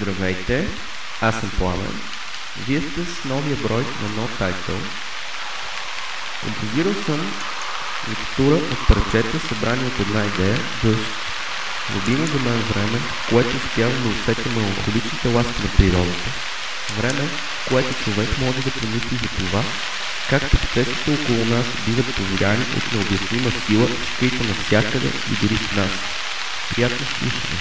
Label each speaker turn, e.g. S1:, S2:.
S1: Здравейте, аз съм Пламен. Вие сте с новия брой на No Title. Композирал съм лектура от парчета, събрани от една идея, дъжд. Любимо за мен време, което е успявам да усетя меланхоличните ласки на природата. Време, в което човек може да помисли за това, как процесите около нас биват повлияни от необяснима сила, скрита навсякъде и дори в нас. Приятно слушане!